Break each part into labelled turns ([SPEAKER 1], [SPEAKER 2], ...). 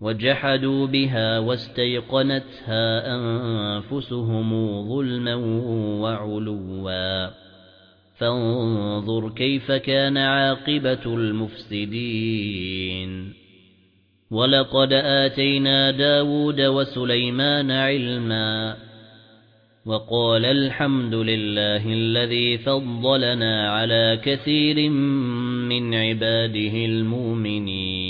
[SPEAKER 1] وَجَحَدُوا بِهَا وَاسْتَيْقَنَتْهَا أَنفُسُهُم ظُلْمًا وَعُلُوًّا. فَانظُرْ كَيْفَ كَانَ عَاقِبَةُ الْمُفْسِدِينَ. وَلَقَدْ آتَيْنَا دَاوُودَ وَسُلَيْمَانَ عِلْمًا. وَقَالَ الْحَمْدُ لِلَّهِ الَّذِي فَضَّلَنَا عَلَى كَثِيرٍ مِنْ عِبَادِهِ الْمُؤْمِنِينَ.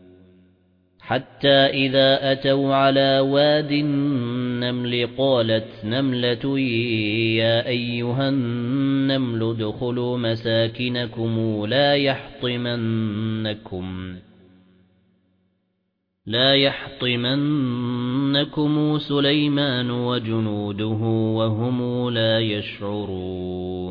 [SPEAKER 1] حَتَّى إِذَا أَتَوْا عَلَى وَادِ النَّمْلِ قَالَتْ نَمْلَةٌ يَا أَيُّهَا النَّمْلُ ادْخُلُوا مَسَاكِنَكُمْ لَا يَحْطِمَنَّكُمْ لا يحطمنكم سليمان وجنوده وهم لا يشعرون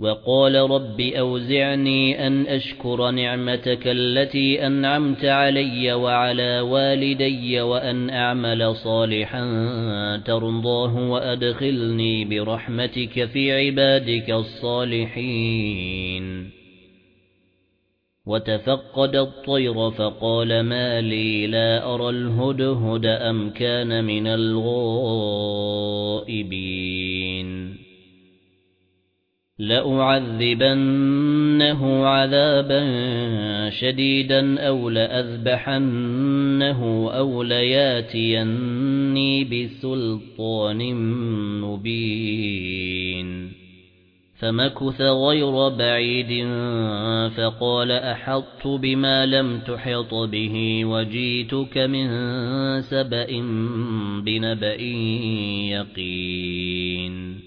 [SPEAKER 1] وقال رب أوزعني أن أشكر نعمتك التي أنعمت علي وعلى والدي وأن أعمل صالحا ترضاه وأدخلني برحمتك في عبادك الصالحين. وتفقد الطير فقال ما لي لا أرى الهدهد أم كان من الغائبين. لأعذبنه عذابا شديدا أو لأذبحنه أو لياتيني بسلطان مبين. فمكث غير بعيد فقال أحطت بما لم تحط به وجيتك من سبأ بنبأ يقين.